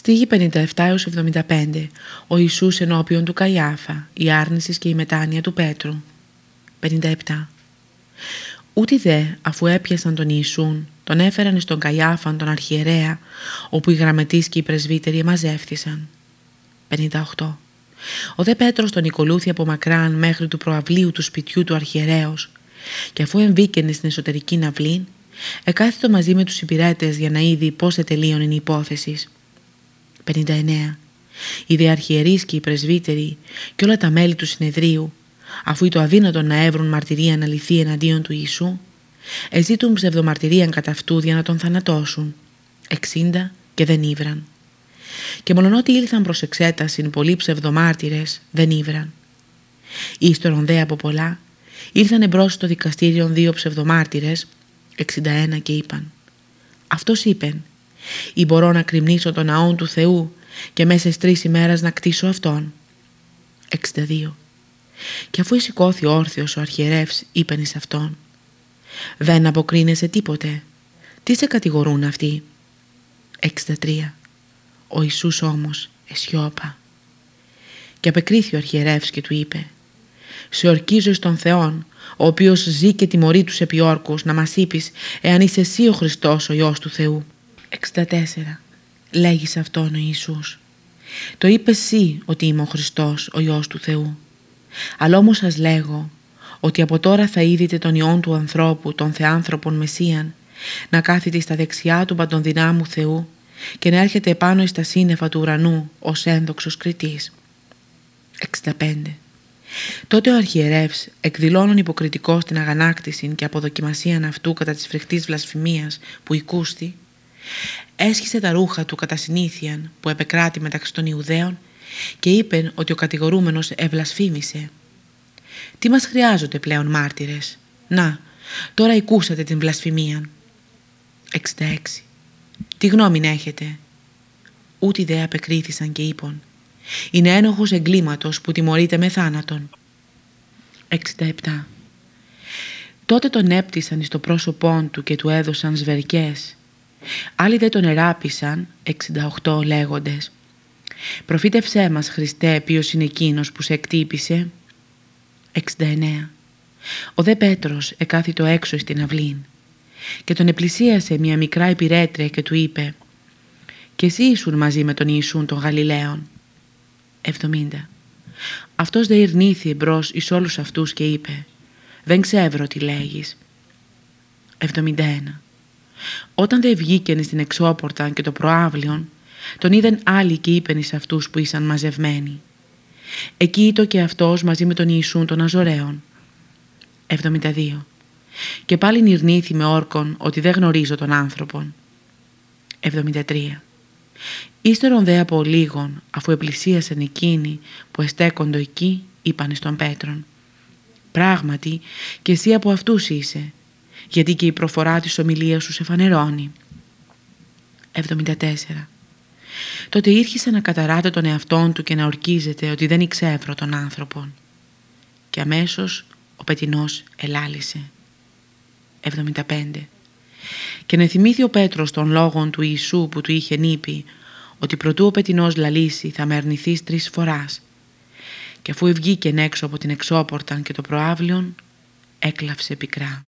Στίγη 57-75 Ο Ιησούς ενώπιον του Καϊάφα Η άρνησης και η μετάνοια του Πέτρου. 57 Ούτε δε αφού έπιασαν τον Ιησούν τον έφεραν στον Καϊάφαν τον αρχιερέα όπου οι γραμματείς και οι πρεσβύτεροι μαζεύθησαν 58 Ο δε Πέτρος τον οικολούθη από μακράν μέχρι του προαυλίου του σπιτιού του αρχιερέως και αφού εμβήκαινε στην εσωτερική ναυλή εκάθιτο μαζί με τους υπηρέτες για να είδει πώς ετελείωνε η υπόθεση 59. Οι διαρχιερείς και οι πρεσβύτεροι και όλα τα μέλη του συνεδρίου, αφού το αδύνατο να έβρουν μαρτυρία να λυθεί εναντίον του Ιησού, εζήτουν ψευδομαρτυρίαν κατά αυτού για να τον θανατώσουν. 60 και δεν ήβραν. Και μολονότι ήλθαν προς εξέταση πολλοί ψευδομάρτυρες, δεν ήβραν. Ύστερον δε από πολλά, ήρθαν εμπρός στο δικαστήριο δύο ψευδομάρτυρες, 61 και είπαν «Αυτός είπεν, ή μπορώ να κρυμνήσω τον ναό του Θεού και μέσα στις τρεις ημέρες να κτίσω αυτόν. 62. Και αφού σηκώθη όρθιος ο αρχιερεύς είπεν εις αυτόν «Δεν αποκρίνεσαι τίποτε. Τι σε κατηγορούν αυτοί» 63. Ο Ιησούς όμως εσιώπα. Και απεκρίθη ο αρχιερεύς και του είπε «Σε ορκίζω στον Θεόν, ο οποίος ζει και τιμωρεί τους επιόρκους, να μας είπεις εάν είσαι εσύ ο Χριστός ο Υιός του Θεού». 64. Λέγεις σε αυτόν ο Ιησούς. Το είπες εσύ ότι είμαι ο Χριστός, ο Υιός του Θεού. Αλλά όμως σας λέγω ότι από τώρα θα είδετε τον Υιόν του ανθρώπου, τον Θεάνθρωπον Μεσσίαν, να κάθεται στα δεξιά του παντοδυνάμου Θεού και να έρχεται επάνω στα σύννεφα του ουρανού ως ένδοξος κριτής. 65. Τότε ο αρχιερεύς, εκδηλώνων υποκριτικό στην αγανάκτηση και αποδοκιμασία αυτού κατά της φρικτής βλασφημίας που οικούστη, έσχισε τα ρούχα του κατά συνήθιαν που επεκράτη μεταξύ των Ιουδαίων και είπε ότι ο κατηγορούμενος ευλασφήμισε. «Τι μας χρειάζονται πλέον μάρτυρες; Να, τώρα ακούσατε την βλασφημία». 66. «Τι γνώμη έχετε». Ούτε ιδέα απεκρίθησαν και είπαν «Είναι ένοχος εγκλήματος που τιμωρείται με θάνατον». 67. Τότε τον έπτυσαν στο πρόσωπό του και του έδωσαν σβερικές Άλλοι δεν τον εράπησαν, 68 λέγοντες. Προφήτευσέ μας Χριστέ ποιος είναι εκείνος που σε εκτύπησε. 69. Ο δε Πέτρος εκάθιτο έξω στην αυλήν και τον επλησίασε μια μικρά υπηρέτρια και του είπε «Και εσύ ήσουν μαζί με τον Ιησούν των Γαλιλαίων». 70. Αυτός δε ειρνήθη μπρος εις όλους αυτούς και είπε «Δεν ξέρω τι λέγεις». 71. Όταν δε βγήκαινε στην εξώπορτα και το προάβλιον, τον είδαν άλλοι και είπεν εις αυτούς που ήσαν μαζευμένοι. Εκεί ήτο και αυτός μαζί με τον Ιησούν των Αζωραίων. 72. Και πάλι νυρνήθη με όρκον ότι δεν γνωρίζω τον άνθρωπον. 73. Ύστερον δε από λίγον, αφού επλησίασαν εκείνοι που εστέκοντο εκεί, είπαν στον Πέτρον. Πράγματι, και εσύ από αυτούς είσαι, γιατί και η προφορά της ομιλίας σου σε φανερώνει. 74. Τότε ήρχισε να καταράτε τον εαυτόν του και να ορκίζεται ότι δεν εξεύρω τον άνθρωπον. Και αμέσως ο πετινός ελάλησε. 75. Και να θυμήθη ο Πέτρος των λόγων του Ιησού που του είχε νύπει ότι προτού ο πετινός λαλήσει θα με αρνηθείς τρεις φοράς και αφού βγήκε έξω από την εξώπορταν και το προάβλιον έκλαυσε πικρά.